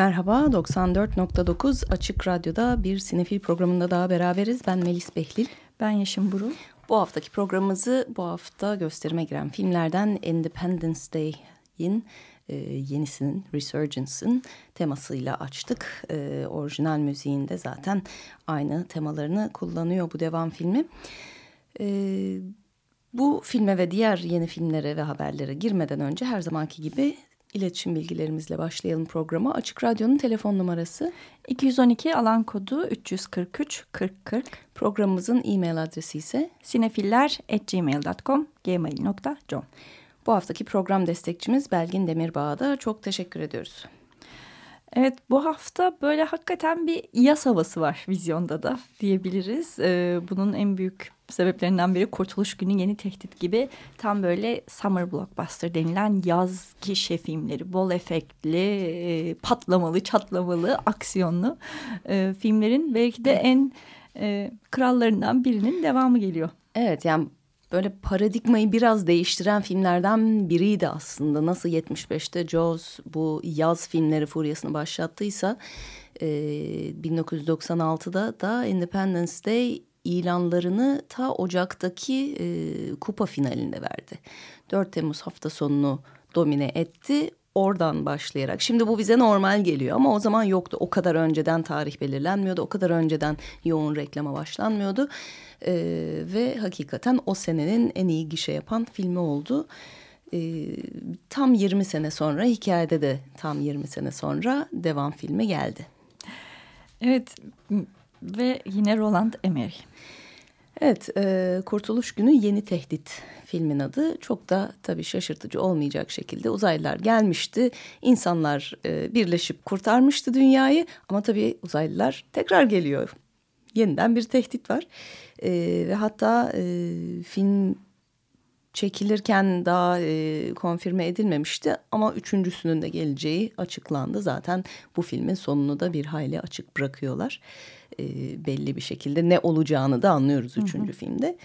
Merhaba, 94.9 Açık Radyo'da bir sinefil programında daha beraberiz. Ben Melis Behlil. Ben Yaşım Buru. Bu haftaki programımızı bu hafta gösterime giren filmlerden Independence Day'in e, yenisinin, Resurgence'ın temasıyla açtık. E, orijinal müziğinde zaten aynı temalarını kullanıyor bu devam filmi. E, bu filme ve diğer yeni filmlere ve haberlere girmeden önce her zamanki gibi iletişim bilgilerimizle başlayalım programa. Açık Radyo'nun telefon numarası 212 alan kodu 343 40 40. Programımızın e-mail adresi ise sinefiller@gmail.com gmail.com. Bu haftaki program destekçimiz Belgin Demirbağ'a çok teşekkür ediyoruz. Evet bu hafta böyle hakikaten bir yaz havası var vizyonda da diyebiliriz. Ee, bunun en büyük sebeplerinden biri Kurtuluş Günü Yeni Tehdit gibi tam böyle summer blockbuster denilen yaz gişe filmleri. Bol efektli, e, patlamalı, çatlamalı, aksiyonlu e, filmlerin belki de en e, krallarından birinin devamı geliyor. Evet yani böyle paradigmayı biraz değiştiren filmlerden biriydi aslında. Nasıl 75'te Jaws bu yaz filmleri furyasını başlattıysa e, 1996'da da Independence Day ilanlarını ta Ocak'taki e, kupa finalinde verdi. 4 Temmuz hafta sonunu domine etti. Oradan başlayarak. Şimdi bu bize normal geliyor ama o zaman yoktu. O kadar önceden tarih belirlenmiyordu. O kadar önceden yoğun reklama başlanmıyordu. E, ve hakikaten o senenin en iyi gişe yapan filmi oldu. E, tam 20 sene sonra hikayede de tam 20 sene sonra devam filmi geldi. Evet ve yine Roland Emmerich. Evet, e, Kurtuluş Günü Yeni Tehdit filmin adı. Çok da tabii şaşırtıcı olmayacak şekilde uzaylılar gelmişti. İnsanlar e, birleşip kurtarmıştı dünyayı ama tabii uzaylılar tekrar geliyor. Yeniden bir tehdit var. E, ve hatta e, film çekilirken daha e, konfirme edilmemişti ama üçüncüsünün de geleceği açıklandı. Zaten bu filmin sonunu da bir hayli açık bırakıyorlar. E, belli bir şekilde ne olacağını da anlıyoruz üçüncü hı hı. filmde.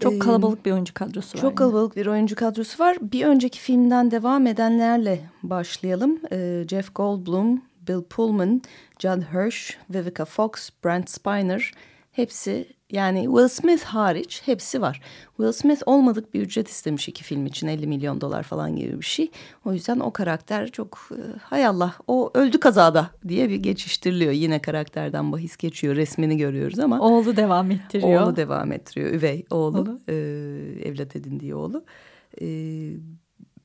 Çok kalabalık bir oyuncu kadrosu var. Çok kalabalık bir oyuncu kadrosu var. Bir önceki filmden devam edenlerle başlayalım. E, Jeff Goldblum, Bill Pullman, Judd Hirsch, Vivica Fox, Brent Spiner hepsi yani Will Smith hariç hepsi var. Will Smith olmadık bir ücret istemiş iki film için 50 milyon dolar falan gibi bir şey. O yüzden o karakter çok e, hay Allah o öldü kazada diye bir geçiştiriliyor. Yine karakterden bahis geçiyor resmini görüyoruz ama. Oğlu devam ettiriyor. Oğlu devam ettiriyor üvey oğlu, oğlu. E, evlat edindiği oğlu. E,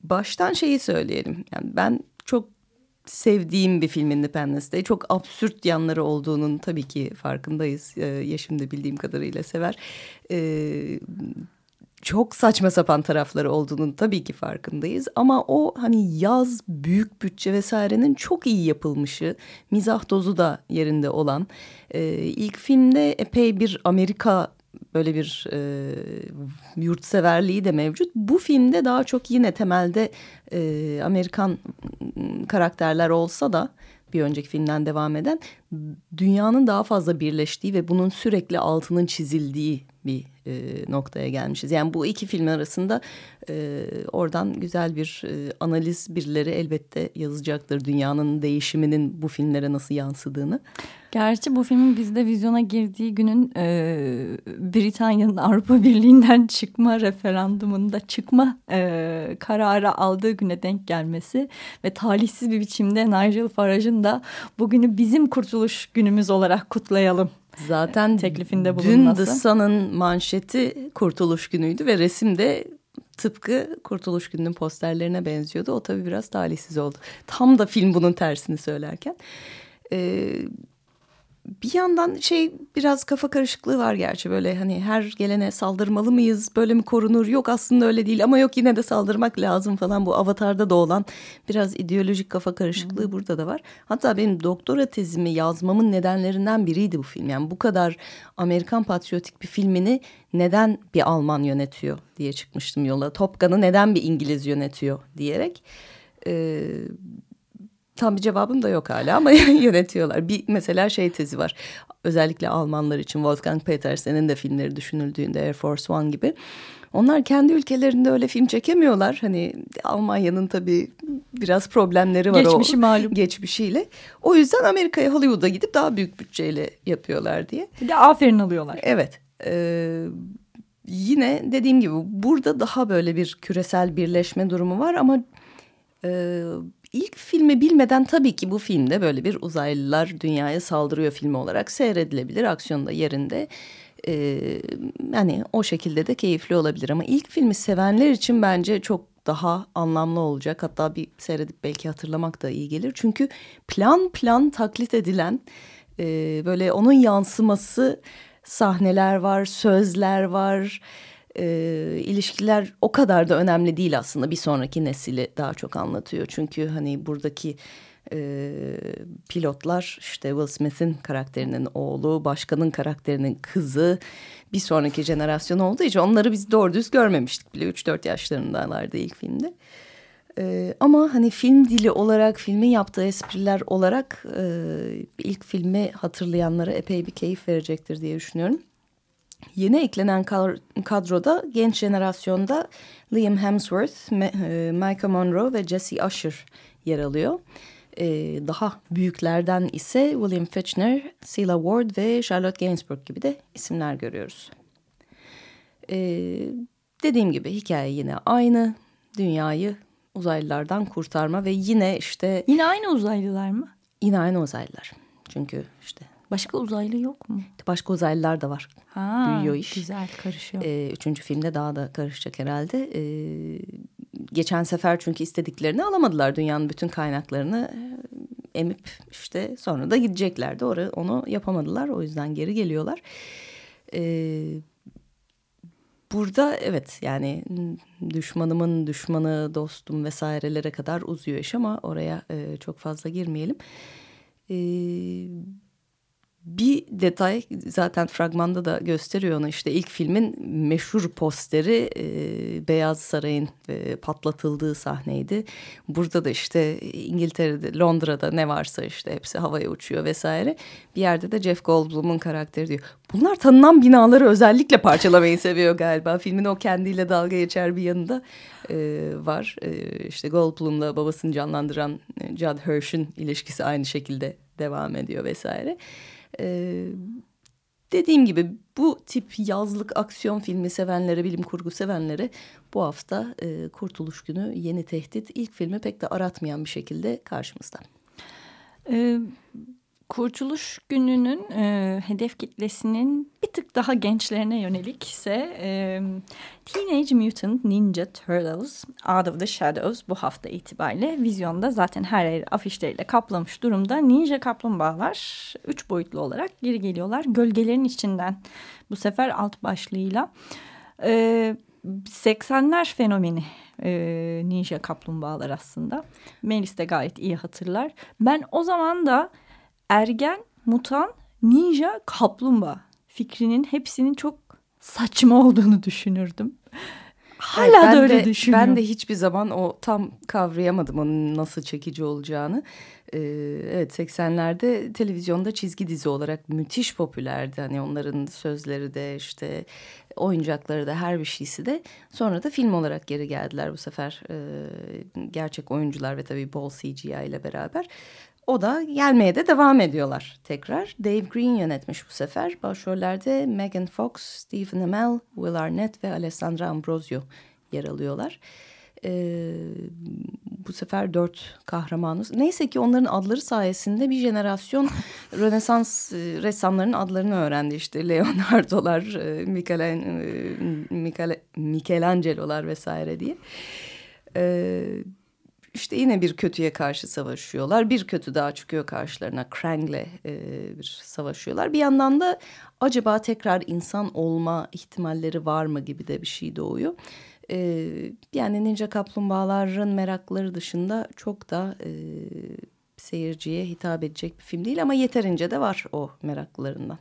baştan şeyi söyleyelim yani ben çok sevdiğim bir film Independence Day. Çok absürt yanları olduğunun tabii ki farkındayız. Ee, Yeşim bildiğim kadarıyla sever. Ee, çok saçma sapan tarafları olduğunun tabii ki farkındayız. Ama o hani yaz, büyük bütçe vesairenin çok iyi yapılmışı, mizah dozu da yerinde olan. Ee, ilk filmde epey bir Amerika böyle bir e, yurtseverliği de mevcut. Bu filmde daha çok yine temelde e, Amerikan karakterler olsa da bir önceki filmden devam eden dünyanın daha fazla birleştiği ve bunun sürekli altının çizildiği bir e, noktaya gelmişiz. Yani bu iki film arasında e, oradan güzel bir e, analiz birileri elbette yazacaktır. Dünyanın değişiminin bu filmlere nasıl yansıdığını. Gerçi bu filmin bizde vizyona girdiği günün e, Britanya'nın Avrupa Birliği'nden çıkma referandumunda çıkma e, kararı aldığı güne denk gelmesi ve talihsiz bir biçimde Nigel Farage'ın da bugünü bizim kurtuluş günümüz olarak kutlayalım Zaten teklifinde bulunması. Dün The Sun'ın manşeti Kurtuluş Günü'ydü ve resim de tıpkı Kurtuluş Günü'nün posterlerine benziyordu. O tabii biraz talihsiz oldu. Tam da film bunun tersini söylerken. Ee, bir yandan şey biraz kafa karışıklığı var gerçi böyle hani her gelene saldırmalı mıyız böyle mi korunur yok aslında öyle değil ama yok yine de saldırmak lazım falan bu avatarda da olan biraz ideolojik kafa karışıklığı hmm. burada da var. Hatta benim doktora tezimi yazmamın nedenlerinden biriydi bu film yani bu kadar Amerikan patriotik bir filmini neden bir Alman yönetiyor diye çıkmıştım yola Top Gun'ı neden bir İngiliz yönetiyor diyerek. Ee, Tam bir cevabım da yok hala ama yönetiyorlar. Bir mesela şey tezi var. Özellikle Almanlar için Wolfgang Petersen'in de filmleri düşünüldüğünde Air Force One gibi. Onlar kendi ülkelerinde öyle film çekemiyorlar. Hani Almanya'nın tabii biraz problemleri var Geçmişi o malum. geçmişiyle. O yüzden Amerika'ya Hollywood'a gidip daha büyük bütçeyle yapıyorlar diye. Bir de aferin alıyorlar. Evet. Ee, yine dediğim gibi burada daha böyle bir küresel birleşme durumu var ama e, ilk filmi bilmeden tabii ki bu filmde böyle bir uzaylılar dünyaya saldırıyor filmi olarak seyredilebilir. Aksiyonda yerinde. Ee, yani o şekilde de keyifli olabilir ama ilk filmi sevenler için bence çok daha anlamlı olacak. Hatta bir seyredip belki hatırlamak da iyi gelir. Çünkü plan plan taklit edilen e, böyle onun yansıması sahneler var, sözler var e, ilişkiler o kadar da önemli değil aslında bir sonraki nesili daha çok anlatıyor. Çünkü hani buradaki e, pilotlar işte Will Smith'in karakterinin oğlu, başkanın karakterinin kızı bir sonraki jenerasyon olduğu için onları biz doğru düz görmemiştik bile 3-4 yaşlarındalardı ilk filmde. Ee, ama hani film dili olarak, filmin yaptığı espriler olarak e, ilk filmi hatırlayanlara epey bir keyif verecektir diye düşünüyorum. Yeni eklenen kadroda genç jenerasyonda Liam Hemsworth, e, Micah Monroe ve Jesse Usher yer alıyor. Ee, daha büyüklerden ise William Fichtner, Celia Ward ve Charlotte Gainsbourg gibi de isimler görüyoruz. Ee, dediğim gibi hikaye yine aynı. Dünyayı uzaylılardan kurtarma ve yine işte... Yine aynı uzaylılar mı? Yine aynı uzaylılar. Çünkü işte Başka uzaylı yok mu? Başka uzaylılar da var. Ha, Büyüyor iş. Güzel karışıyor. Ee, üçüncü filmde daha da karışacak herhalde. Ee, geçen sefer çünkü istediklerini alamadılar. Dünyanın bütün kaynaklarını e, emip işte sonra da gideceklerdi. Orada onu yapamadılar. O yüzden geri geliyorlar. Ee, burada evet yani düşmanımın düşmanı dostum vesairelere kadar uzuyor iş ama oraya e, çok fazla girmeyelim. E, bir detay zaten fragmanda da gösteriyor onu işte ilk filmin meşhur posteri e, Beyaz Saray'ın e, patlatıldığı sahneydi. Burada da işte İngiltere'de Londra'da ne varsa işte hepsi havaya uçuyor vesaire. Bir yerde de Jeff Goldblum'un karakteri diyor. Bunlar tanınan binaları özellikle parçalamayı seviyor galiba. Filmin o kendiyle dalga geçer bir yanında e, var. E, işte Goldblum'la babasını canlandıran Judd Hirsch'ün ilişkisi aynı şekilde devam ediyor vesaire. Ee, dediğim gibi bu tip yazlık aksiyon filmi sevenlere, bilim kurgu sevenlere bu hafta e, Kurtuluş Günü Yeni Tehdit ilk filmi pek de aratmayan bir şekilde karşımızda. Ee, Kurtuluş Günü'nün e, hedef kitlesinin tık daha gençlerine yönelik ise e, Teenage Mutant Ninja Turtles Out of the Shadows bu hafta itibariyle vizyonda zaten her yer afişleriyle kaplamış durumda. Ninja kaplumbağalar üç boyutlu olarak geri geliyorlar. Gölgelerin içinden bu sefer alt başlığıyla. E, 80'ler fenomeni ninja kaplumbağalar aslında. Melis de gayet iyi hatırlar. Ben o zaman da ergen, mutan, ninja, kaplumbağa fikrinin hepsinin çok saçma olduğunu düşünürdüm. Hala evet, da öyle de, düşünüyorum. Ben de hiçbir zaman o tam kavrayamadım onun nasıl çekici olacağını. Ee, evet 80'lerde televizyonda çizgi dizi olarak müthiş popülerdi. Hani onların sözleri de işte oyuncakları da her bir şeysi de. Sonra da film olarak geri geldiler bu sefer. Ee, gerçek oyuncular ve tabii bol CGI ile beraber. O da gelmeye de devam ediyorlar tekrar. Dave Green yönetmiş bu sefer. Başrollerde Megan Fox, Stephen Amell, Will Arnett ve Alessandra Ambrosio yer alıyorlar. Ee, bu sefer dört kahramanız. Neyse ki onların adları sayesinde bir jenerasyon Rönesans e, ressamlarının adlarını öğrendi. İşte Leonardo'lar, e, Michele, Michelangelo'lar vesaire diye. Ee, işte yine bir kötüye karşı savaşıyorlar. Bir kötü daha çıkıyor karşılarına. Krang'le e, bir savaşıyorlar. Bir yandan da acaba tekrar insan olma ihtimalleri var mı gibi de bir şey doğuyor. E, yani Ninja Kaplumbağaların merakları dışında çok da e, seyirciye hitap edecek bir film değil. Ama yeterince de var o meraklarından.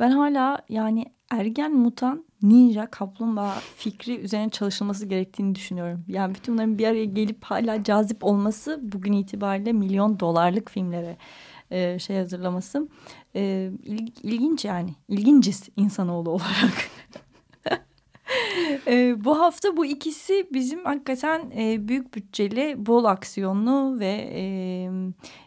Ben hala yani ergen mutan ninja kaplumbağa fikri üzerine çalışılması gerektiğini düşünüyorum. Yani bütün bunların bir araya gelip hala cazip olması bugün itibariyle milyon dolarlık filmlere e, şey hazırlaması e, il, ilginç yani ilginciz insanoğlu olarak. e, bu hafta bu ikisi bizim hakikaten e, büyük bütçeli, bol aksiyonlu ve e,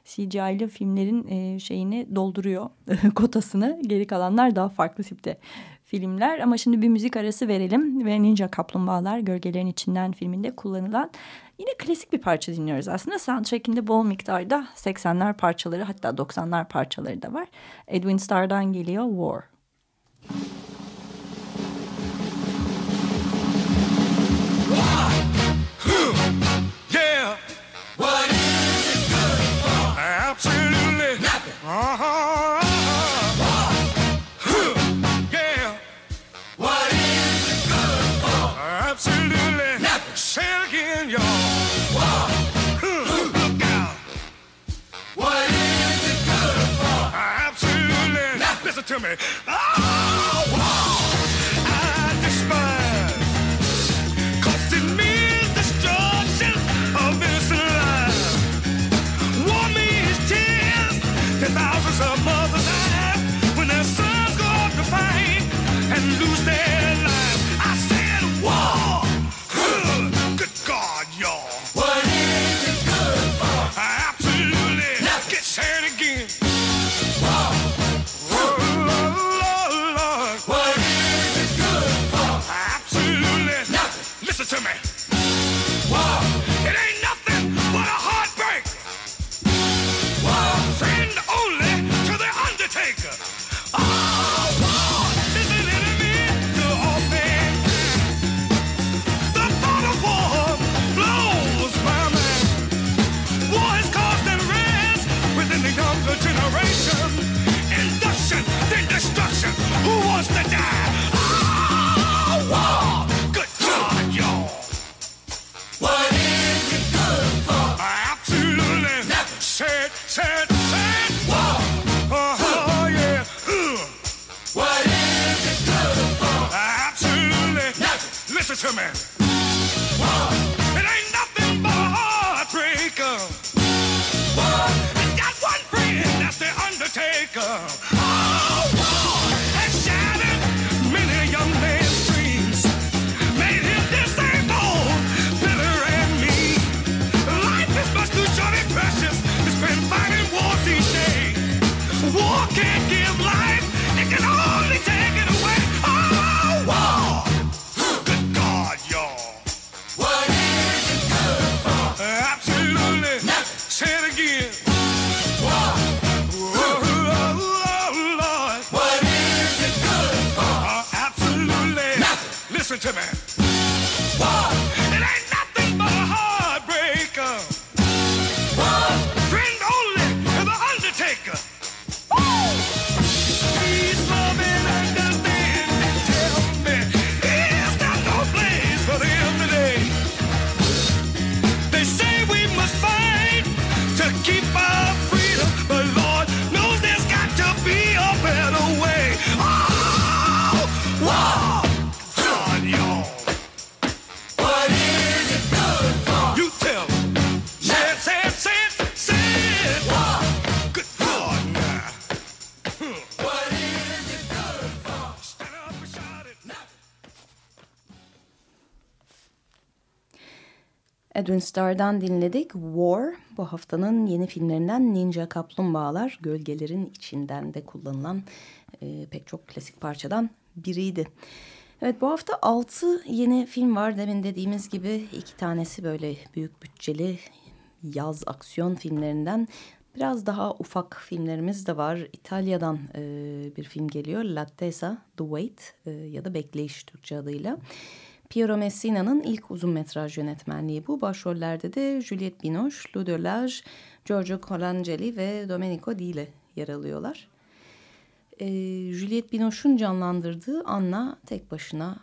CGI'li filmlerin e, şeyini dolduruyor kotasını. Geri kalanlar daha farklı tipte filmler. Ama şimdi bir müzik arası verelim ve Ninja Kaplumbağalar Gölgelerin içinden filminde kullanılan yine klasik bir parça dinliyoruz. Aslında soundtrack'inde bol miktarda 80'ler parçaları hatta 90'lar parçaları da var. Edwin Starr'dan geliyor War. To me. Listen listen to me. Wow. It ain't nothing but a heartbreak. Wow. Send only to the undertaker. Edwin Starr'dan dinledik. War bu haftanın yeni filmlerinden Ninja Kaplumbağalar gölgelerin içinden de kullanılan e, pek çok klasik parçadan biriydi. Evet bu hafta altı yeni film var. Demin dediğimiz gibi iki tanesi böyle büyük bütçeli yaz aksiyon filmlerinden. Biraz daha ufak filmlerimiz de var. İtalya'dan e, bir film geliyor. L'attesa, The Wait e, ya da Bekleyiş Türkçe adıyla. Piero Messina'nın ilk uzun metraj yönetmenliği bu. Başrollerde de Juliette Binoche, Lou Delage, Giorgio Colangeli ve Domenico Dile yer alıyorlar. E, Juliette Binoche'un canlandırdığı Anna tek başına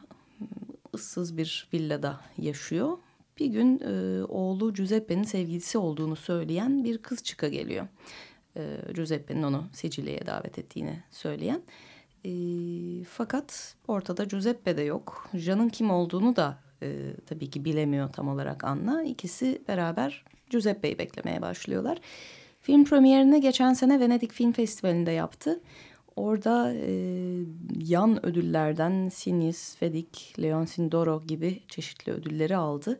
ıssız bir villada yaşıyor. Bir gün e, oğlu Giuseppe'nin sevgilisi olduğunu söyleyen bir kız çıka geliyor. E, Giuseppe'nin onu Sicilya'ya davet ettiğini söyleyen. E, fakat ortada Giuseppe de yok. Jean'ın kim olduğunu da e, tabii ki bilemiyor tam olarak Anna. İkisi beraber Giuseppe'yi beklemeye başlıyorlar. Film premierini geçen sene Venedik Film Festivali'nde yaptı. Orada e, yan ödüllerden Sinis, Fedik, Leon Sindoro gibi çeşitli ödülleri aldı.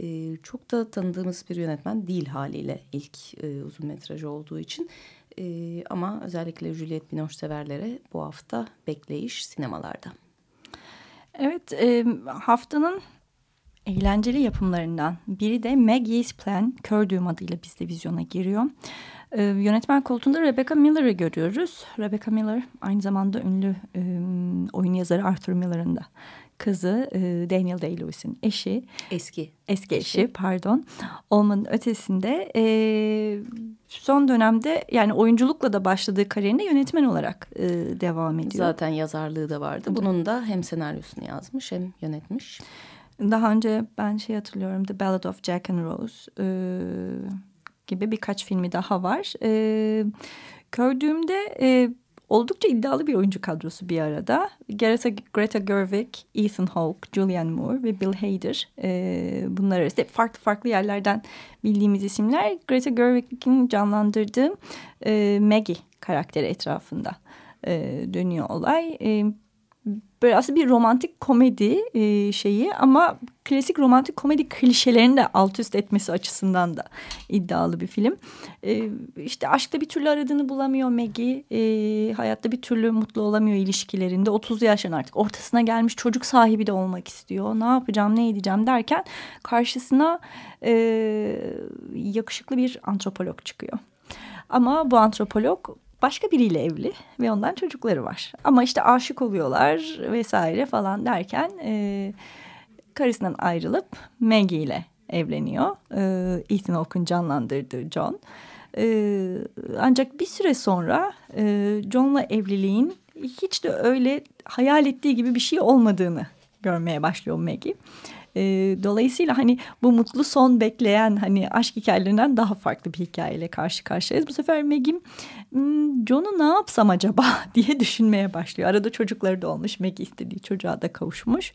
E, çok da tanıdığımız bir yönetmen değil haliyle ilk e, uzun metrajı olduğu için. E, ama özellikle Juliette Binoche severlere bu hafta bekleyiş sinemalarda. Evet e, haftanın eğlenceli yapımlarından biri de Maggie's Plan, Kör Düğüm adıyla bizde vizyona giriyor. E, yönetmen koltuğunda Rebecca Miller'ı görüyoruz. Rebecca Miller aynı zamanda ünlü e, oyun yazarı Arthur Miller'ın da kızı e, Daniel Day-Lewis'in eşi. Eski. Eski eşi pardon. Olmanın ötesinde e, son dönemde yani oyunculukla da başladığı kariyerine yönetmen olarak e, devam ediyor. Zaten yazarlığı da vardı. Bunun da hem senaryosunu yazmış hem yönetmiş. Daha önce ben şey hatırlıyorum The Ballad of Jack and Rose e, gibi birkaç filmi daha var. E, gördüğümde e, oldukça iddialı bir oyuncu kadrosu bir arada. Greta, Greta Gerwig, Ethan Hawke, Julianne Moore ve Bill Hader e, bunlar arasında farklı farklı yerlerden bildiğimiz isimler. Greta Gerwig'in canlandırdığı e, Maggie karakteri etrafında e, dönüyor olay. E, böyle aslında bir romantik komedi e, şeyi ama klasik romantik komedi klişelerini de alt üst etmesi açısından da iddialı bir film. E, işte aşkta bir türlü aradığını bulamıyor Maggie. E, hayatta bir türlü mutlu olamıyor ilişkilerinde. 30 yaşın artık ortasına gelmiş çocuk sahibi de olmak istiyor. Ne yapacağım ne edeceğim derken karşısına e, yakışıklı bir antropolog çıkıyor. Ama bu antropolog başka biriyle evli ve ondan çocukları var. Ama işte aşık oluyorlar vesaire falan derken e, karısından ayrılıp Maggie ile evleniyor. E, Ethan Hawke'un canlandırdığı John. E, ancak bir süre sonra e, John'la evliliğin hiç de öyle hayal ettiği gibi bir şey olmadığını görmeye başlıyor Maggie. E, dolayısıyla hani bu mutlu son bekleyen hani aşk hikayelerinden daha farklı bir hikayeyle karşı karşıyayız. Bu sefer Meg'im hmm, John'u ne yapsam acaba diye düşünmeye başlıyor. Arada çocukları da olmuş. Meg istediği çocuğa da kavuşmuş.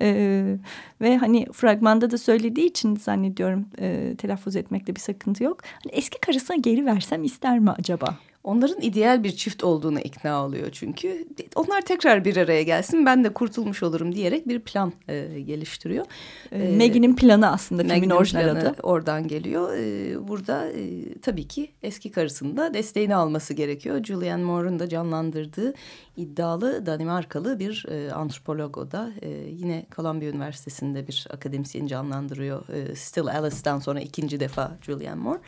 E, ve hani fragmanda da söylediği için zannediyorum e, telaffuz etmekte bir sakıntı yok. Hani eski karısına geri versem ister mi acaba? Onların ideal bir çift olduğuna ikna oluyor çünkü. Onlar tekrar bir araya gelsin ben de kurtulmuş olurum diyerek bir plan e, geliştiriyor. E, Maggie'nin planı aslında filmin orijinal adı. Oradan geliyor. E, burada e, tabii ki eski karısının da desteğini alması gerekiyor. Julianne Moore'un da canlandırdığı iddialı Danimarkalı bir e, antropolog o da. E, yine Columbia Üniversitesi'nde bir akademisyen canlandırıyor. E, Still Alice'dan sonra ikinci defa Julianne Moore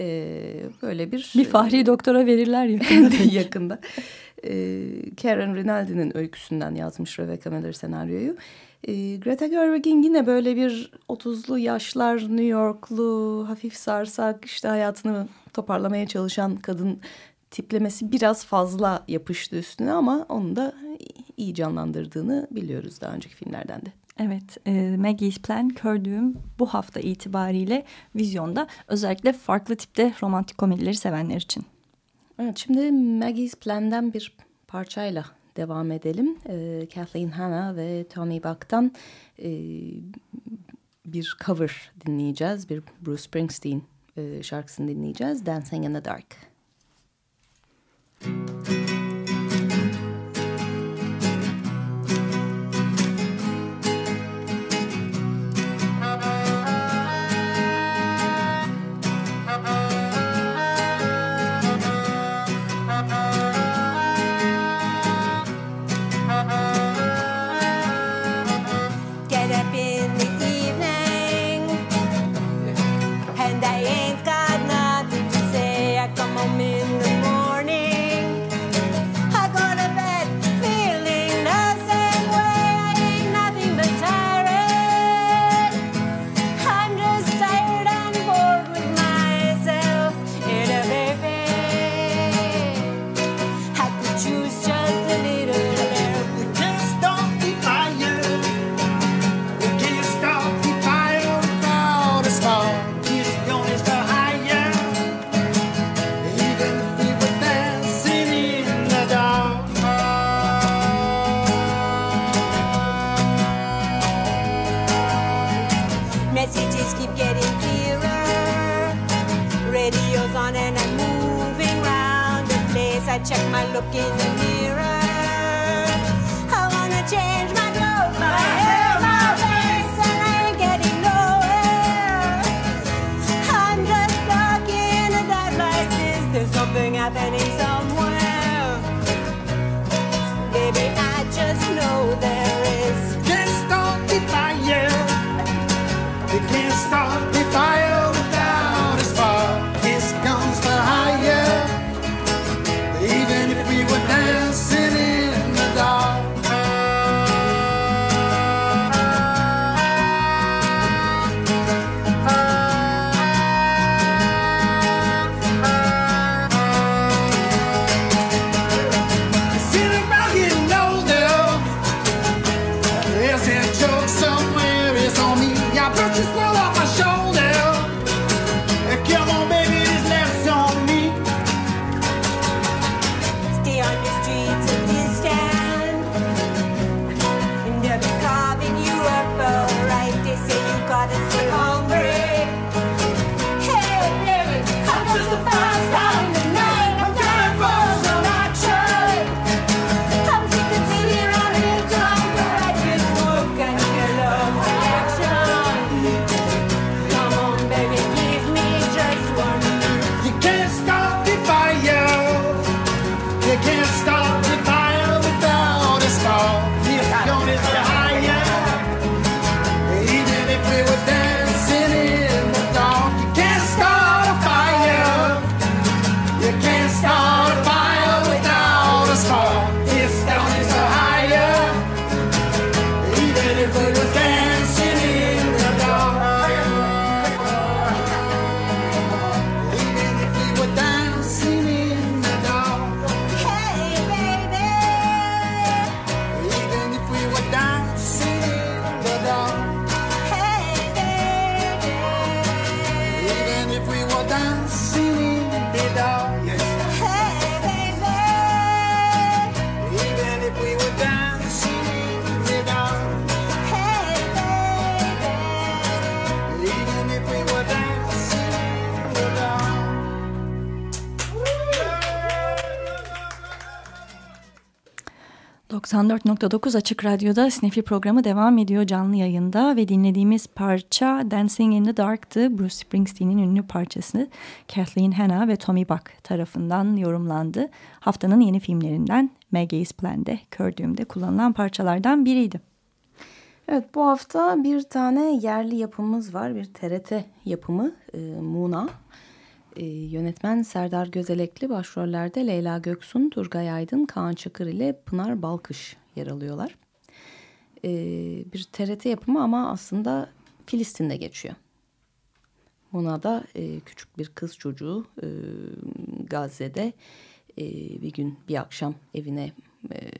e, böyle bir... Bir fahri doktora verirler yakında. yakında. E, Karen Rinaldi'nin öyküsünden yazmış Rebecca Miller senaryoyu. E, Greta Gerwig'in yine böyle bir 30'lu yaşlar New Yorklu hafif sarsak işte hayatını toparlamaya çalışan kadın tiplemesi biraz fazla yapıştı üstüne ama onu da iyi canlandırdığını biliyoruz daha önceki filmlerden de. Evet, e, Maggie's Plan kördüğüm bu hafta itibariyle vizyonda özellikle farklı tipte romantik komedileri sevenler için. Evet, şimdi Maggie's Plan'den bir parçayla devam edelim. E, Kathleen Hanna ve Tony Buck'tan e, bir cover dinleyeceğiz. Bir Bruce Springsteen e, şarkısını dinleyeceğiz. Dancing in the Dark. Müzik 94.9 Açık Radyo'da Snefil programı devam ediyor canlı yayında ve dinlediğimiz parça Dancing in the Dark'tı. Bruce Springsteen'in ünlü parçası Kathleen Hanna ve Tommy Buck tarafından yorumlandı. Haftanın yeni filmlerinden Maggie's Plan'de kördüğümde kullanılan parçalardan biriydi. Evet bu hafta bir tane yerli yapımımız var. Bir TRT yapımı e, Muna. E, yönetmen Serdar Gözelekli başrollerde Leyla Göksun, Turgay Aydın, Kaan Çakır ile Pınar Balkış yer alıyorlar. E, bir TRT yapımı ama aslında Filistin'de geçiyor. Muna'da e, küçük bir kız çocuğu e, Gazze'de e, bir gün bir akşam evine e,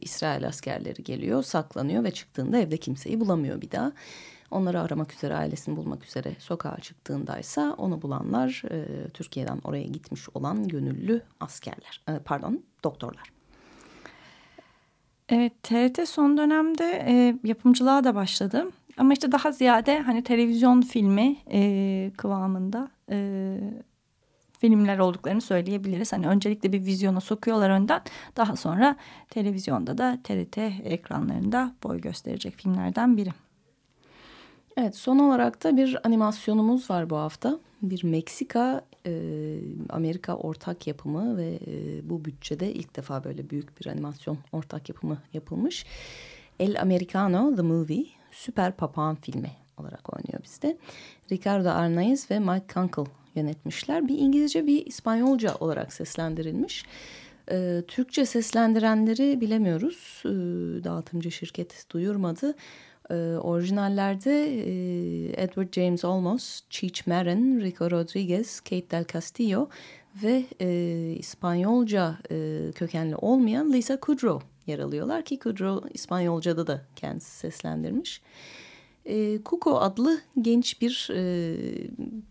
İsrail askerleri geliyor, saklanıyor ve çıktığında evde kimseyi bulamıyor bir daha. Onları aramak üzere, ailesini bulmak üzere sokağa çıktığındaysa onu bulanlar e, Türkiye'den oraya gitmiş olan gönüllü askerler, e, pardon doktorlar. Evet TRT son dönemde e, yapımcılığa da başladı. Ama işte daha ziyade hani televizyon filmi e, kıvamında e, filmler olduklarını söyleyebiliriz. Hani öncelikle bir vizyona sokuyorlar önden. Daha sonra televizyonda da TRT ekranlarında boy gösterecek filmlerden biri. Evet son olarak da bir animasyonumuz var bu hafta. Bir Meksika e, Amerika ortak yapımı ve e, bu bütçede ilk defa böyle büyük bir animasyon ortak yapımı yapılmış. El Americano The Movie Süper Papağan filmi olarak oynuyor bizde. Ricardo Arnaiz ve Mike Kunkel yönetmişler. Bir İngilizce bir İspanyolca olarak seslendirilmiş. E, Türkçe seslendirenleri bilemiyoruz. E, dağıtımcı şirket duyurmadı. E, orijinallerde e, Edward James Olmos, Cheech Marin, Rico Rodriguez, Kate Del Castillo ve e, İspanyolca e, kökenli olmayan Lisa Kudrow yer alıyorlar ki Kudrow İspanyolca'da da kendisi seslendirmiş. E, Kuko adlı genç bir e,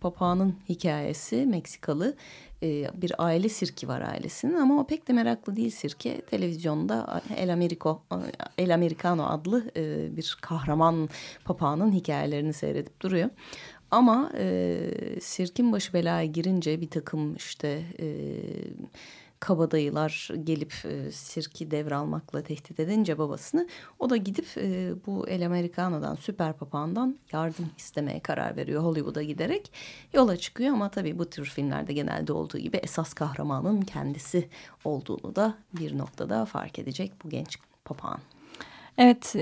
papağanın hikayesi Meksikalı. E, bir aile sirki var ailesinin ama o pek de meraklı değil sirke. Televizyonda El Americo, El Americano adlı e, bir kahraman papağanın hikayelerini seyredip duruyor. Ama e, sirkin başı belaya girince bir takım işte... E, kabadayılar gelip e, sirki devralmakla tehdit edince babasını o da gidip e, bu El Americano'dan süper papağandan yardım istemeye karar veriyor Hollywood'a giderek yola çıkıyor ama tabii bu tür filmlerde genelde olduğu gibi esas kahramanın kendisi olduğunu da bir noktada fark edecek bu genç papağan. Evet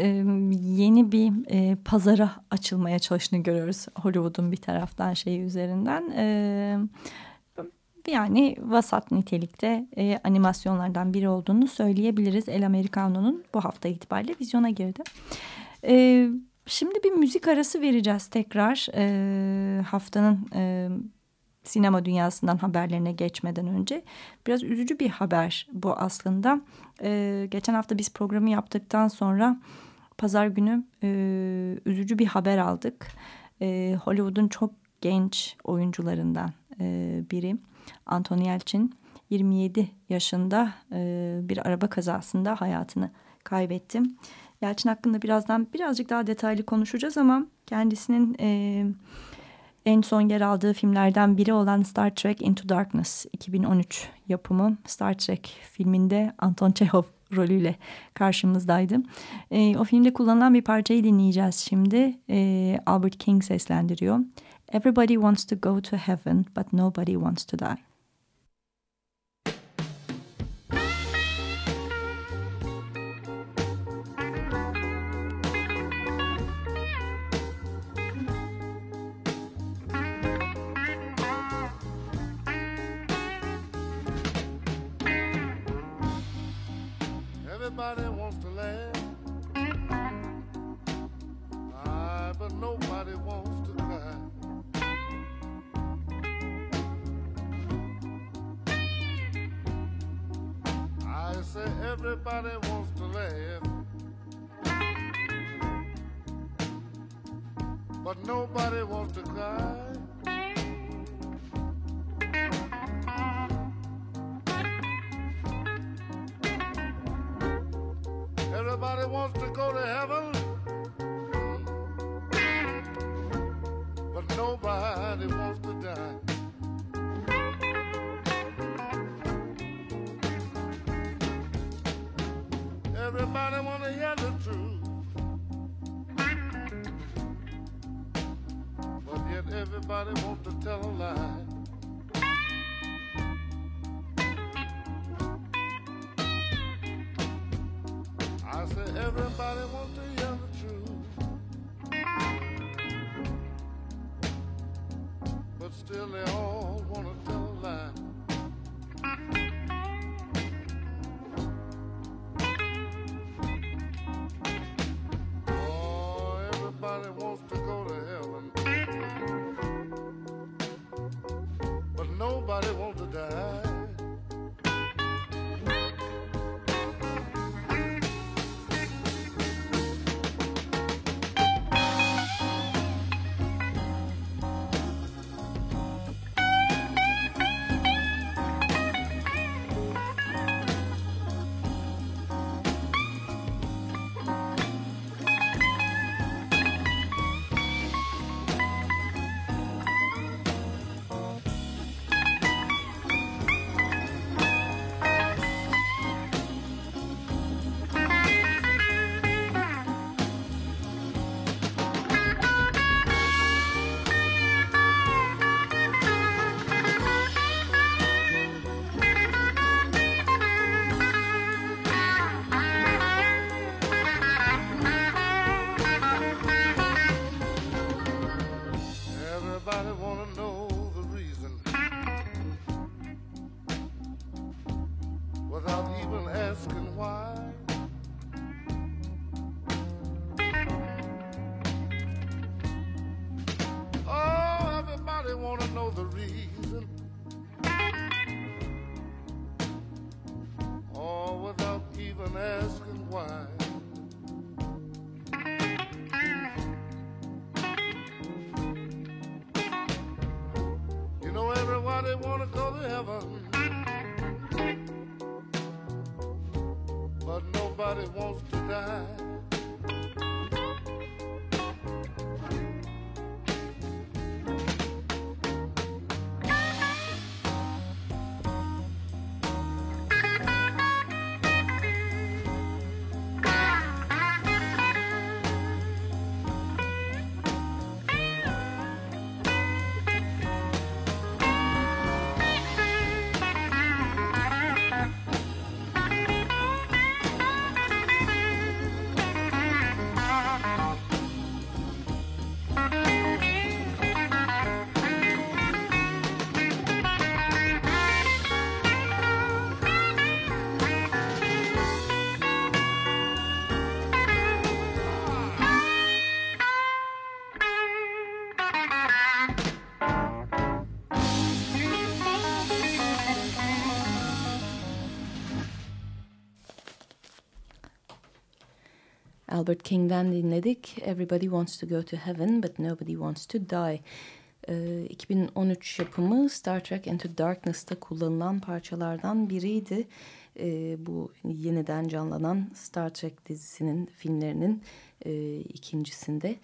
yeni bir pazara açılmaya çalıştığını görüyoruz Hollywood'un bir taraftan şeyi üzerinden. Yani vasat nitelikte e, animasyonlardan biri olduğunu söyleyebiliriz. El Americano'nun bu hafta itibariyle vizyona girdi. E, şimdi bir müzik arası vereceğiz tekrar e, haftanın e, sinema dünyasından haberlerine geçmeden önce. Biraz üzücü bir haber bu aslında. E, geçen hafta biz programı yaptıktan sonra pazar günü e, üzücü bir haber aldık. E, Hollywood'un çok genç oyuncularından e, biri. Anton Yelçin 27 yaşında e, bir araba kazasında hayatını kaybettim. Yelçin hakkında birazdan birazcık daha detaylı konuşacağız ama kendisinin e, en son yer aldığı filmlerden biri olan Star Trek Into Darkness 2013 yapımı Star Trek filminde Anton Chekhov rolüyle karşımızdaydı. E, o filmde kullanılan bir parçayı dinleyeceğiz şimdi. E, Albert King seslendiriyor. Everybody wants to go to heaven but nobody wants to die. Albert King'den dinledik. Everybody wants to go to heaven but nobody wants to die. Ee, 2013 yapımı Star Trek Into Darkness'ta kullanılan parçalardan biriydi. Ee, bu yeniden canlanan Star Trek dizisinin filmlerinin e, ikincisinde.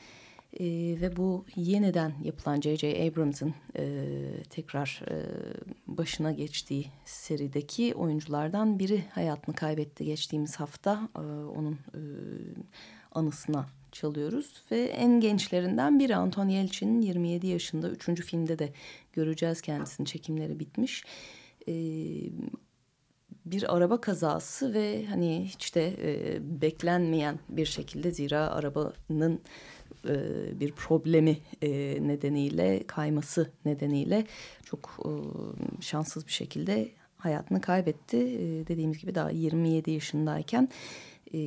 Ee, ve bu yeniden yapılan J.J. Abrams'ın e, tekrar e, başına geçtiği serideki oyunculardan biri hayatını kaybetti geçtiğimiz hafta. Ee, onun e, anısına çalıyoruz ve en gençlerinden biri Anton Yelchin 27 yaşında 3. filmde de göreceğiz kendisinin çekimleri bitmiş. Ee, bir araba kazası ve hani hiç de e, beklenmeyen bir şekilde zira arabanın e, bir problemi e, nedeniyle kayması nedeniyle çok e, şanssız bir şekilde hayatını kaybetti. E, dediğimiz gibi daha 27 yaşındayken e,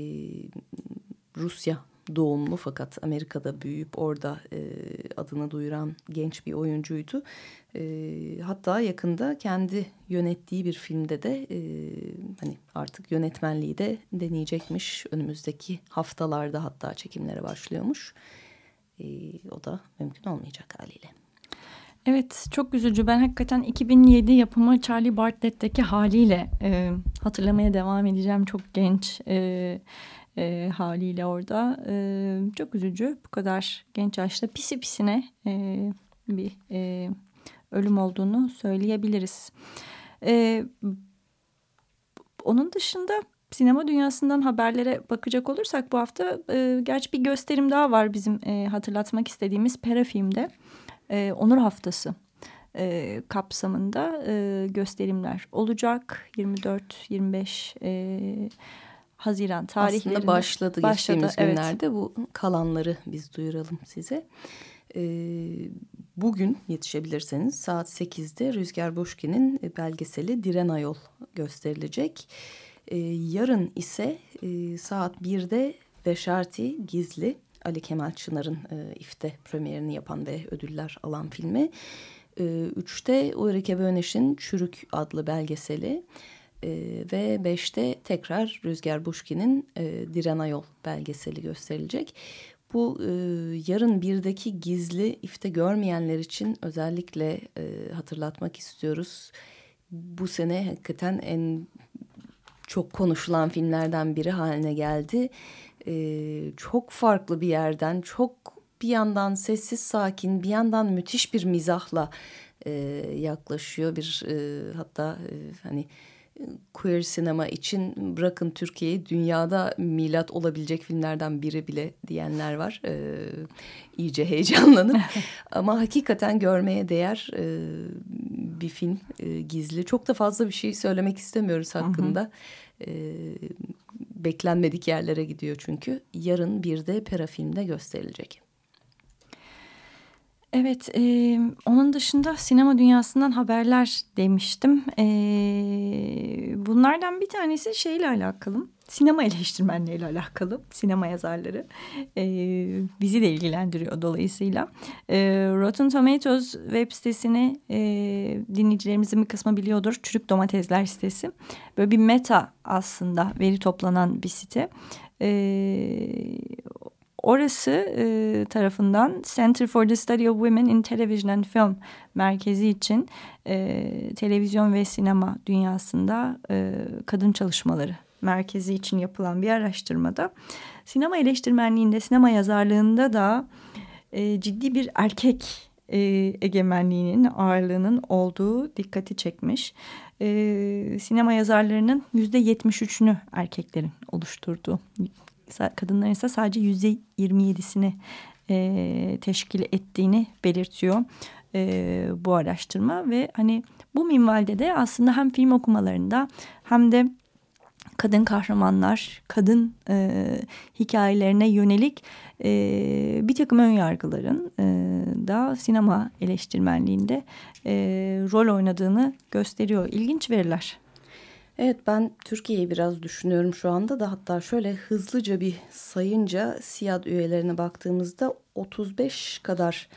Rusya doğumlu fakat Amerika'da büyüyüp orada e, adını duyuran genç bir oyuncuydu. E, hatta yakında kendi yönettiği bir filmde de e, hani artık yönetmenliği de deneyecekmiş. Önümüzdeki haftalarda hatta çekimlere başlıyormuş. E, o da mümkün olmayacak haliyle. Evet çok üzücü. Ben hakikaten 2007 yapımı Charlie Bartlett'teki haliyle e, hatırlamaya devam edeceğim. Çok genç e, e, haliyle orada. E, çok üzücü. Bu kadar genç yaşta pisi pisine e, bir e, ölüm olduğunu söyleyebiliriz. E, onun dışında sinema dünyasından haberlere bakacak olursak bu hafta e, gerçi bir gösterim daha var bizim e, hatırlatmak istediğimiz Pera Film'de. E, Onur Haftası e, kapsamında e, gösterimler olacak. 24-25 e, Haziran tarihlerinde. Aslında başladı, başladı geçtiğimiz evet. günlerde. Bu kalanları biz duyuralım size. Ee, bugün yetişebilirseniz saat 8'de Rüzgar Boşki'nin belgeseli Diren Ayol gösterilecek. Ee, yarın ise e, saat 1'de Veşarti Gizli Ali Kemal Çınar'ın e, ifte premierini yapan ve ödüller alan filmi. E, üçte Ulrike Böneş'in Çürük adlı belgeseli. E, ve beşte tekrar Rüzgar Buşki'nin e, Diren Ayol belgeseli gösterilecek. Bu e, yarın birdeki gizli ifte görmeyenler için özellikle e, hatırlatmak istiyoruz. Bu sene hakikaten en çok konuşulan filmlerden biri haline geldi. Ee, çok farklı bir yerden, çok bir yandan sessiz sakin, bir yandan müthiş bir mizahla e, yaklaşıyor. Bir e, hatta e, hani queer sinema için bırakın Türkiye'yi dünyada milat olabilecek filmlerden biri bile diyenler var. Ee, iyice heyecanlanıp ama hakikaten görmeye değer e, bir film e, gizli. Çok da fazla bir şey söylemek istemiyoruz hakkında. E, beklenmedik yerlere gidiyor çünkü. Yarın bir de Pera filmde gösterilecek. Evet, e, onun dışında sinema dünyasından haberler demiştim. E, bunlardan bir tanesi şeyle alakalı, sinema eleştirmenleriyle alakalı, sinema yazarları. E, bizi de ilgilendiriyor dolayısıyla. E, Rotten Tomatoes web sitesini e, dinleyicilerimizin bir kısmı biliyordur. Çürük Domatesler sitesi. Böyle bir meta aslında veri toplanan bir site. E, Orası e, tarafından Center for the Study of Women in Television and Film merkezi için e, televizyon ve sinema dünyasında e, kadın çalışmaları merkezi için yapılan bir araştırmada sinema eleştirmenliğinde, sinema yazarlığında da e, ciddi bir erkek e, egemenliğinin ağırlığının olduğu dikkati çekmiş. E, sinema yazarlarının yüzde yetmiş üçünü erkeklerin oluşturduğu kadınların ise sadece yüzde yirmi yedisini e, teşkil ettiğini belirtiyor e, bu araştırma ve hani bu minvalde de aslında hem film okumalarında hem de kadın kahramanlar, kadın e, hikayelerine yönelik e, bir takım ön yargıların e, da sinema eleştirmenliğinde e, rol oynadığını gösteriyor. İlginç veriler. Evet ben Türkiye'yi biraz düşünüyorum şu anda da hatta şöyle hızlıca bir sayınca SİAD üyelerine baktığımızda 35 kadar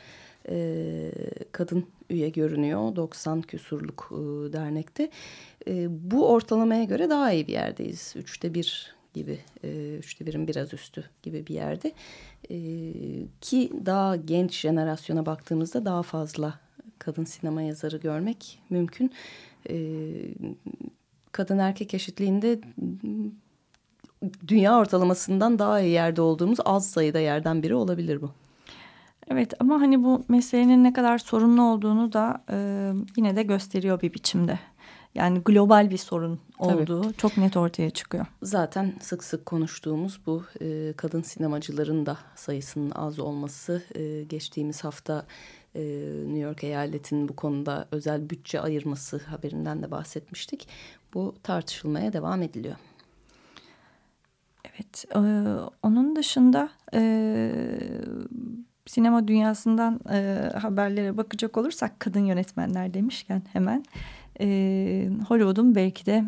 e, kadın üye görünüyor 90 küsurluk e, dernekte. E, bu ortalamaya göre daha iyi bir yerdeyiz. Üçte bir gibi, e, üçte birin biraz üstü gibi bir yerde. E, ki daha genç jenerasyona baktığımızda daha fazla kadın sinema yazarı görmek mümkün. E, kadın erkek eşitliğinde dünya ortalamasından daha iyi yerde olduğumuz az sayıda yerden biri olabilir bu. Evet ama hani bu meselenin ne kadar sorunlu olduğunu da e, yine de gösteriyor bir biçimde. Yani global bir sorun olduğu Tabii. çok net ortaya çıkıyor. Zaten sık sık konuştuğumuz bu e, kadın sinemacıların da sayısının az olması. E, geçtiğimiz hafta e, New York eyaletinin bu konuda özel bütçe ayırması haberinden de bahsetmiştik. Bu tartışılmaya devam ediliyor. Evet, e, onun dışında e, sinema dünyasından e, haberlere bakacak olursak kadın yönetmenler demişken hemen e, Hollywood'un belki de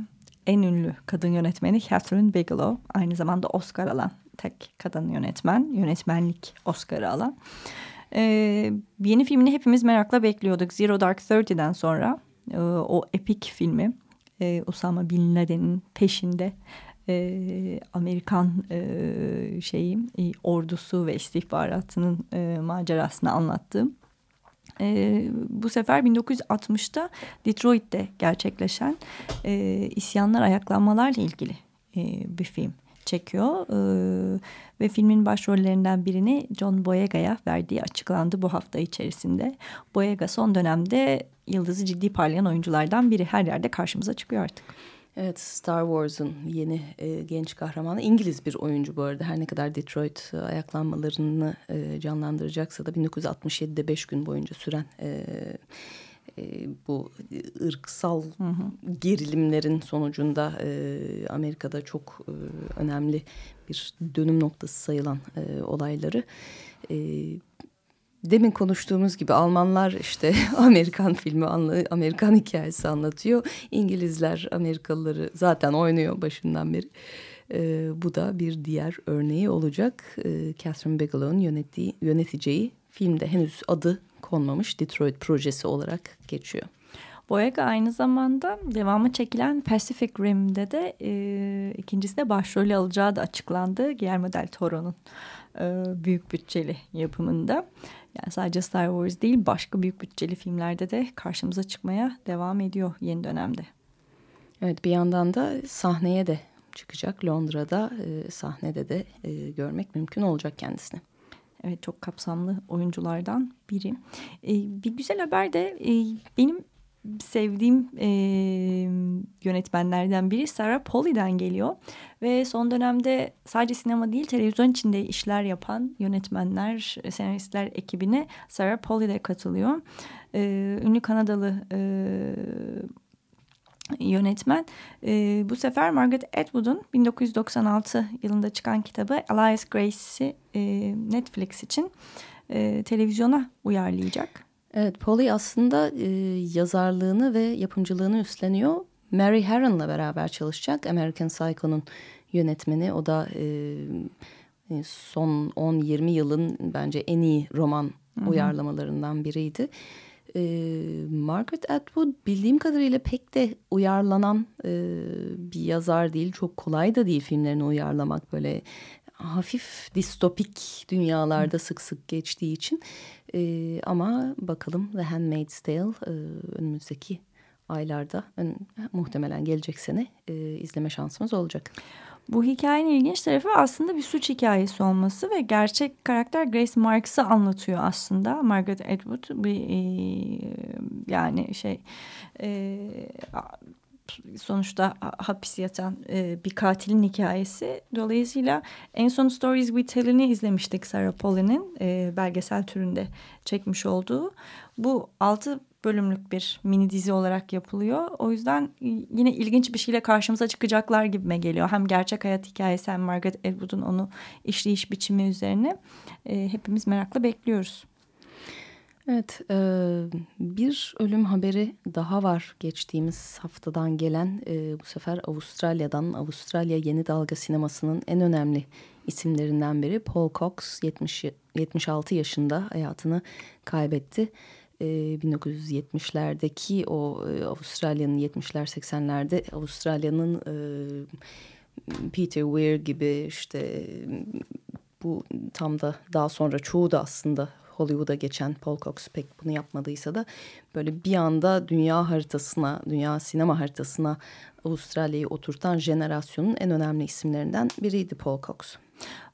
en ünlü kadın yönetmeni Catherine Bigelow aynı zamanda Oscar alan tek kadın yönetmen yönetmenlik Oscar'ı alan yeni filmini hepimiz merakla bekliyorduk Zero Dark Thirty'den sonra e, o epik filmi e, Osama Bin Laden'in peşinde e, Amerikan e, şeyi e, ordusu ve istihbaratının e, macerasını anlattığım. E, bu sefer 1960'ta Detroit'te gerçekleşen e, isyanlar ayaklanmalarla ilgili e, bir film çekiyor. E, ve filmin başrollerinden birini John Boyega'ya verdiği açıklandı bu hafta içerisinde. Boyega son dönemde yıldızı ciddi parlayan oyunculardan biri her yerde karşımıza çıkıyor artık. Evet Star Wars'un yeni e, genç kahramanı İngiliz bir oyuncu bu arada. Her ne kadar Detroit e, ayaklanmalarını e, canlandıracaksa da 1967'de beş gün boyunca süren e, e, bu ırksal hı hı. gerilimlerin sonucunda e, Amerika'da çok e, önemli bir dönüm noktası sayılan e, olayları e, demin konuştuğumuz gibi Almanlar işte Amerikan filmi, Amerikan hikayesi anlatıyor. İngilizler Amerikalıları zaten oynuyor başından beri. Ee, bu da bir diğer örneği olacak. Ee, Catherine Bigelow'un yönettiği, yöneteceği filmde henüz adı konmamış Detroit projesi olarak geçiyor. Boyega aynı zamanda devamı çekilen Pacific Rim'de de e, ikincisinde başrolü alacağı da açıklandı. Guillermo del Toro'nun e, büyük bütçeli yapımında. Yani sadece Star Wars değil başka büyük bütçeli filmlerde de karşımıza çıkmaya devam ediyor yeni dönemde. Evet bir yandan da sahneye de çıkacak. Londra'da e, sahnede de e, görmek mümkün olacak kendisini. Evet çok kapsamlı oyunculardan biri. E, bir güzel haber de e, benim sevdiğim e, yönetmenlerden biri Sarah Polley'den geliyor. Ve son dönemde sadece sinema değil televizyon içinde işler yapan yönetmenler, senaristler ekibine Sarah Polley de katılıyor. E, ünlü Kanadalı e, yönetmen. E, bu sefer Margaret Atwood'un 1996 yılında çıkan kitabı Elias Grace'i e, Netflix için e, televizyona uyarlayacak. Evet, Polly aslında e, yazarlığını ve yapımcılığını üstleniyor. Mary Harron'la beraber çalışacak. American Psycho'nun yönetmeni. O da e, e son 10-20 yılın bence en iyi roman Hı -hı. uyarlamalarından biriydi. E, Margaret Atwood bildiğim kadarıyla pek de uyarlanan e, bir yazar değil. Çok kolay da değil filmlerini uyarlamak böyle hafif distopik dünyalarda sık sık geçtiği için. E, ama bakalım The Handmaid's Tale e, önümüzdeki aylarda ön, muhtemelen gelecek sene e, izleme şansımız olacak. Bu hikayenin ilginç tarafı aslında bir suç hikayesi olması ve gerçek karakter Grace Marks'ı anlatıyor aslında. Margaret Atwood bir e, yani şey e, sonuçta hapis yatan e, bir katilin hikayesi. Dolayısıyla en son Stories We Tell'ini izlemiştik Sarah Paulin'in belgesel türünde çekmiş olduğu. Bu altı bölümlük bir mini dizi olarak yapılıyor. O yüzden yine ilginç bir şeyle karşımıza çıkacaklar gibime geliyor. Hem gerçek hayat hikayesi hem Margaret Atwood'un onu işleyiş biçimi üzerine e, hepimiz merakla bekliyoruz. Evet, e, bir ölüm haberi daha var geçtiğimiz haftadan gelen. E, bu sefer Avustralya'dan, Avustralya Yeni Dalga Sineması'nın en önemli isimlerinden biri Paul Cox 70, 76 yaşında hayatını kaybetti. 1970'lerdeki o Avustralya'nın 70'ler 80'lerde Avustralya'nın Peter Weir gibi işte bu tam da daha sonra çoğu da aslında Hollywood'a geçen Paul Cox pek bunu yapmadıysa da böyle bir anda dünya haritasına, dünya sinema haritasına Avustralya'yı oturtan jenerasyonun en önemli isimlerinden biriydi Paul Cox.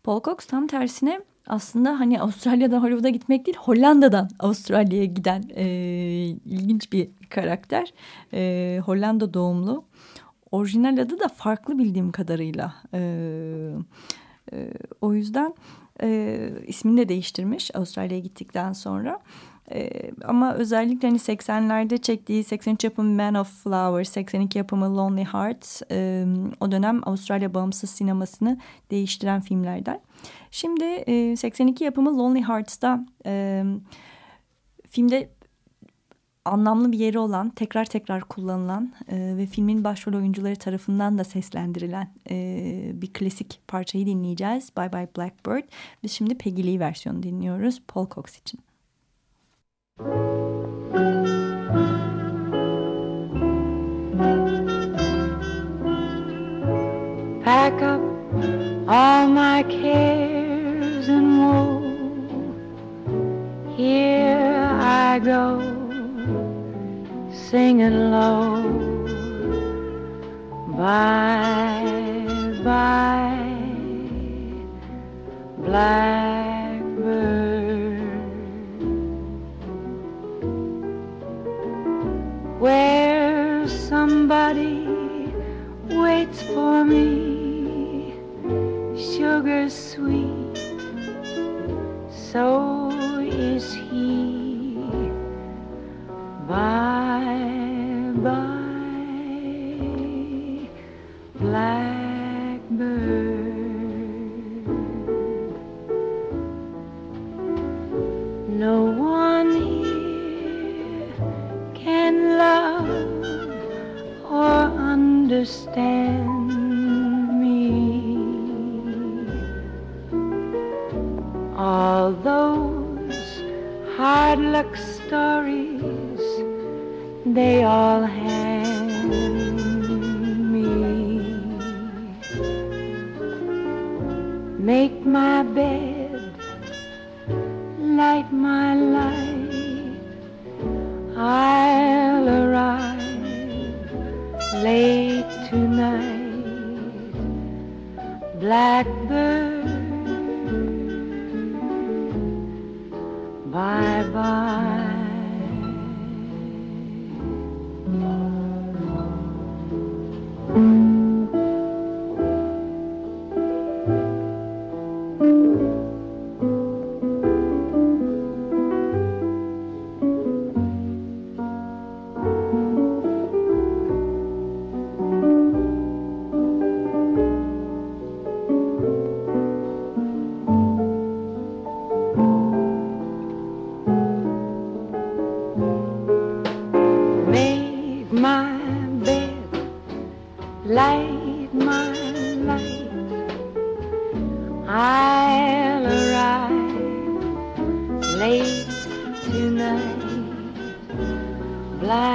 Paul Cox tam tersine aslında hani Avustralya'dan Hollywood'a gitmek değil Hollanda'dan Avustralya'ya giden e, ilginç bir karakter. E, Hollanda doğumlu. Orijinal adı da farklı bildiğim kadarıyla. E, e, o yüzden e, ismini de değiştirmiş Avustralya'ya gittikten sonra. Ee, ama özellikle hani 80'lerde çektiği 83 yapımı Man of Flowers, 82 yapımı Lonely Hearts e, o dönem Avustralya bağımsız sinemasını değiştiren filmlerden. Şimdi e, 82 yapımı Lonely Hearts'ta e, filmde anlamlı bir yeri olan, tekrar tekrar kullanılan e, ve filmin başrol oyuncuları tarafından da seslendirilen e, bir klasik parçayı dinleyeceğiz. Bye Bye Blackbird. Biz şimdi Peggy Lee versiyonu dinliyoruz Paul Cox için. Pack up all my cares and woe. Here I go, singing low. Bye, bye, blackbird. Where's somebody waits for me, sugar sweet. So is he.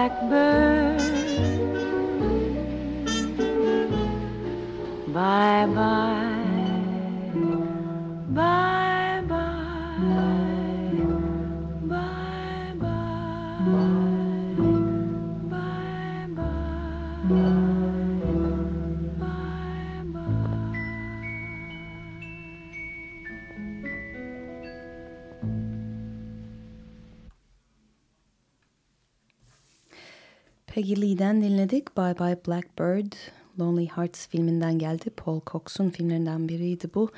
Blackbird, bye bye, Peggy Lee'den dinledik. Bye Bye Blackbird. Lonely Hearts filminden geldi. Paul Cox'un filmlerinden biriydi bu.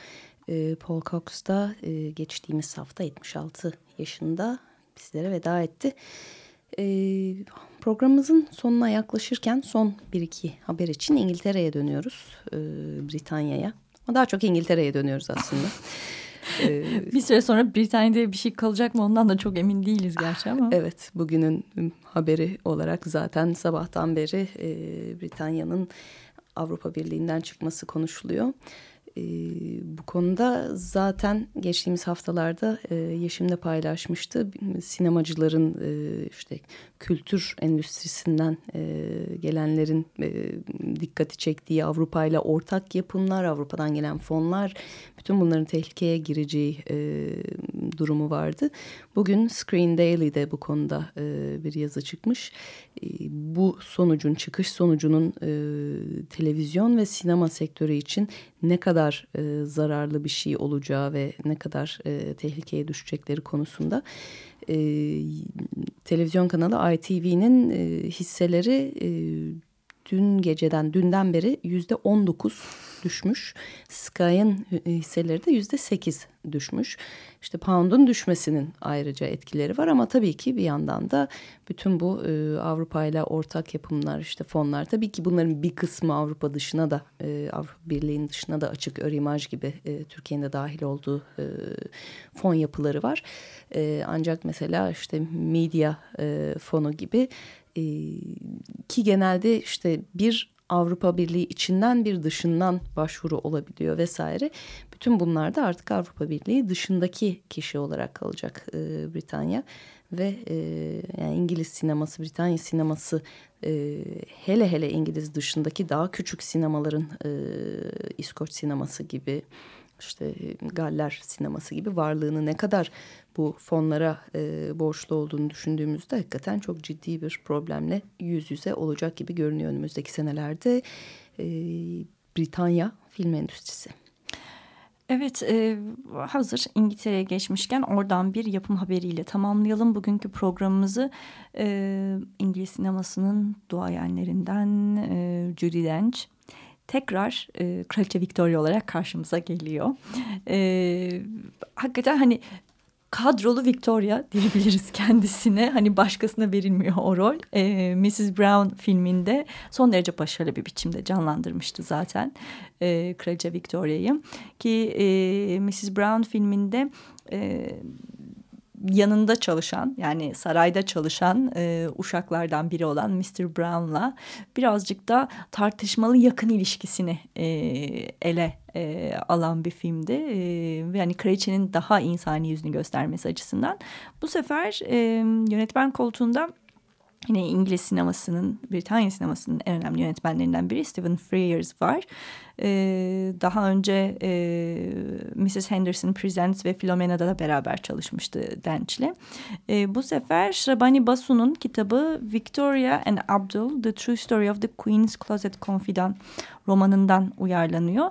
Ee, Paul Cox da e, geçtiğimiz hafta 76 yaşında bizlere veda etti. Ee, programımızın sonuna yaklaşırken son bir iki haber için İngiltere'ye dönüyoruz. Ee, Britanya'ya. Daha çok İngiltere'ye dönüyoruz aslında. Ee, Bir süre sonra Britanya'da bir şey kalacak mı ondan da çok emin değiliz gerçi ama. Evet, bugünün haberi olarak zaten sabahtan beri e, Britanya'nın Avrupa Birliği'nden çıkması konuşuluyor. E, bu konuda zaten geçtiğimiz haftalarda e, Yeşim'de paylaşmıştı. Sinemacıların e, işte kültür endüstrisinden e, gelenlerin e, dikkati çektiği Avrupa ile ortak yapımlar, Avrupa'dan gelen fonlar, bütün bunların tehlikeye gireceği e, durumu vardı. Bugün Screen Daily'de bu konuda e, bir yazı çıkmış. E, bu sonucun, çıkış sonucunun e, televizyon ve sinema sektörü için ne kadar e, zararlı bir şey olacağı ve ne kadar e, tehlikeye düşecekleri konusunda e, televizyon kanalı ITV'nin e, hisseleri e, dün geceden dünden beri yüzde on dokuz düşmüş. Sky'ın hisseleri de yüzde sekiz düşmüş. İşte pound'un düşmesinin ayrıca etkileri var ama tabii ki bir yandan da bütün bu e, Avrupa ile ortak yapımlar işte fonlar tabii ki bunların bir kısmı Avrupa dışına da e, Avrupa Birliği'nin dışına da açık Örimaj gibi e, Türkiye'nin de dahil olduğu e, fon yapıları var. E, ancak mesela işte medya e, fonu gibi e, ki genelde işte bir Avrupa Birliği içinden bir dışından başvuru olabiliyor vesaire. Bütün bunlar da artık Avrupa Birliği dışındaki kişi olarak kalacak e, Britanya ve e, yani İngiliz sineması, Britanya sineması e, hele hele İngiliz dışındaki daha küçük sinemaların e, İskoç sineması gibi işte Galler sineması gibi varlığını ne kadar bu fonlara e, borçlu olduğunu düşündüğümüzde hakikaten çok ciddi bir problemle yüz yüze olacak gibi görünüyor önümüzdeki senelerde e, Britanya film endüstrisi. Evet e, hazır İngiltere'ye geçmişken oradan bir yapım haberiyle tamamlayalım bugünkü programımızı. E, İngiliz sinemasının duayenlerinden e, Judi Dench tekrar e, Kraliçe Victoria olarak karşımıza geliyor. Hakikaten hani kadrolu Victoria diyebiliriz kendisine. Hani başkasına verilmiyor o rol. E, Mrs. Brown filminde son derece başarılı bir biçimde canlandırmıştı zaten e, Kraliçe Victoria'yı. Ki e, Mrs. Brown filminde... E, yanında çalışan yani sarayda çalışan e, uşaklardan biri olan Mr. Brown'la birazcık da tartışmalı yakın ilişkisini e, ele e, alan bir filmdi. E, yani kraliçenin daha insani yüzünü göstermesi açısından. Bu sefer e, yönetmen koltuğunda Yine İngiliz sinemasının, Britanya sinemasının en önemli yönetmenlerinden biri Stephen Frears var. Ee, daha önce e, Mrs. Henderson Presents ve Filomena'da da beraber çalışmıştı Dench'le. Ee, bu sefer Shrabani Basu'nun kitabı Victoria and Abdul, The True Story of the Queen's Closet Confidant romanından uyarlanıyor.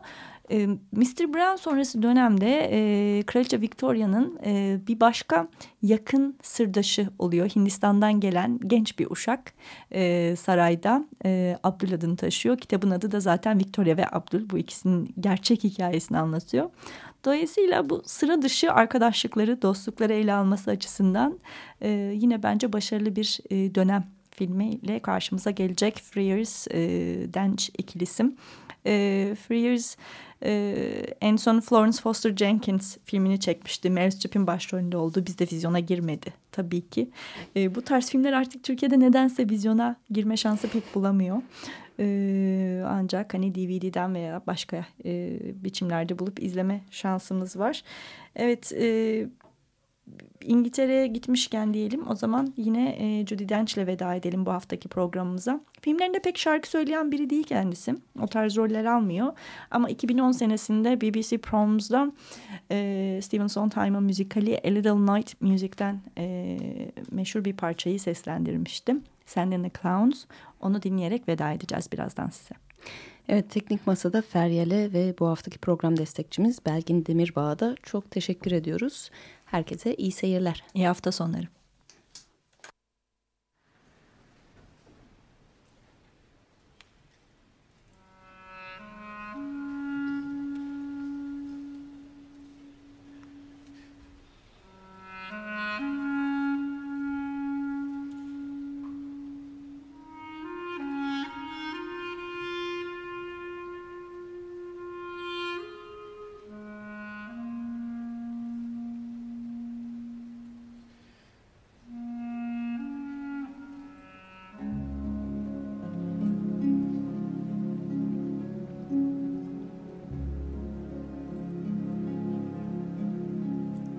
E, Mr. Brown sonrası dönemde e, Kraliçe Victoria'nın e, bir başka yakın sırdaşı oluyor. Hindistan'dan gelen genç bir uşak e, sarayda e, Abdul adını taşıyor. Kitabın adı da zaten Victoria ve Abdul. Bu ikisinin gerçek hikayesini anlatıyor. Dolayısıyla bu sıra dışı arkadaşlıkları, dostlukları ele alması açısından e, yine bence başarılı bir e, dönem filmiyle karşımıza gelecek Frears e, Dench ikilisim. E, Frears e, en son Florence Foster Jenkins filmini çekmişti. Meryl Streep'in başrolünde olduğu bizde vizyona girmedi tabii ki. E, bu tarz filmler artık Türkiye'de nedense vizyona girme şansı pek bulamıyor. E, ancak hani DVD'den veya başka e, biçimlerde bulup izleme şansımız var. Evet e, İngiltere'ye gitmişken diyelim o zaman yine e, Judy Dench'le veda edelim bu haftaki programımıza. Filmlerinde pek şarkı söyleyen biri değil kendisi. O tarz roller almıyor. Ama 2010 senesinde BBC Proms'da e, Stephen Sondheim'ın müzikali A Little Night Music'ten e, meşhur bir parçayı seslendirmiştim. Send in the Clowns. Onu dinleyerek veda edeceğiz birazdan size. Evet Teknik Masa'da Feryal'e ve bu haftaki program destekçimiz Belgin Demirbağ'a da çok teşekkür ediyoruz. Herkese iyi seyirler. İyi hafta sonları.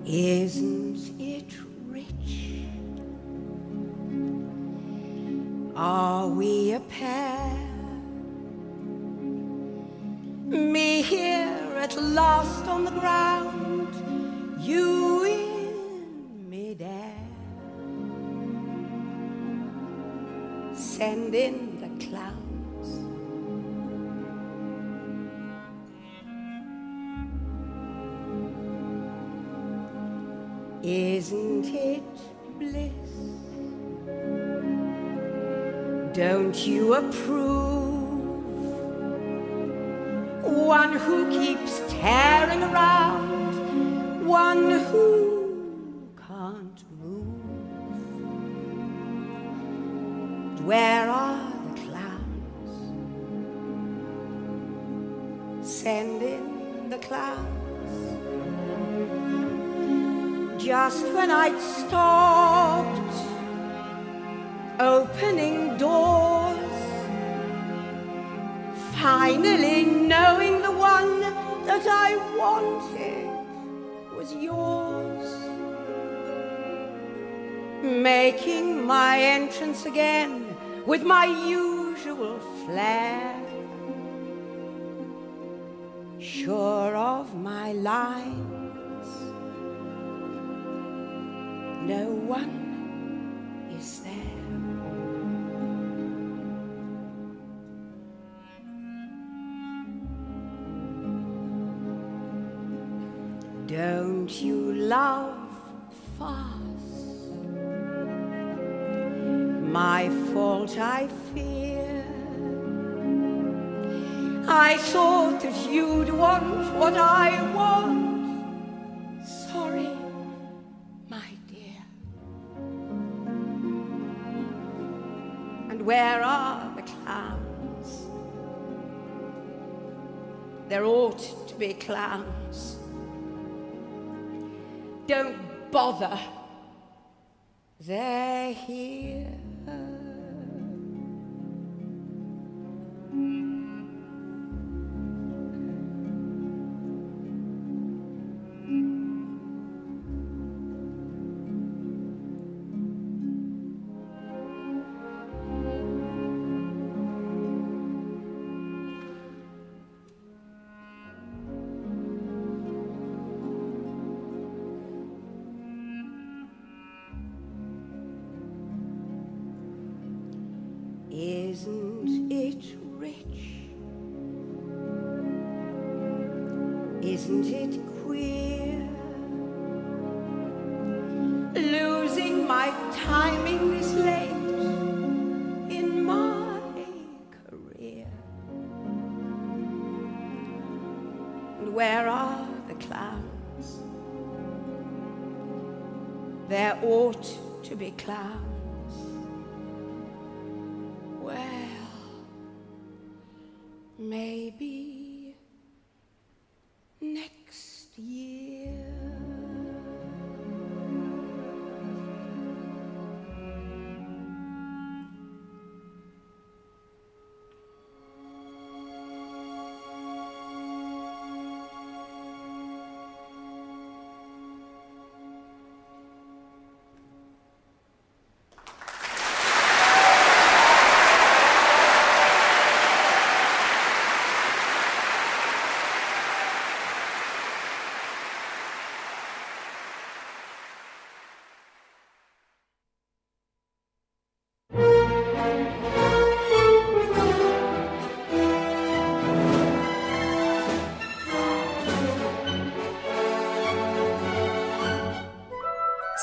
is Don't you approve? Finally knowing the one that I wanted was yours, making my entrance again with my usual flair, sure of my lines. No one love fast? My fault, I fear. I thought that you'd want what I want. Sorry, my dear. And where are the clowns? There ought to be clowns. Don't bother. They're here. Isn't it queer? Losing my timing this late in my career. And where are the clowns? There ought to be clowns.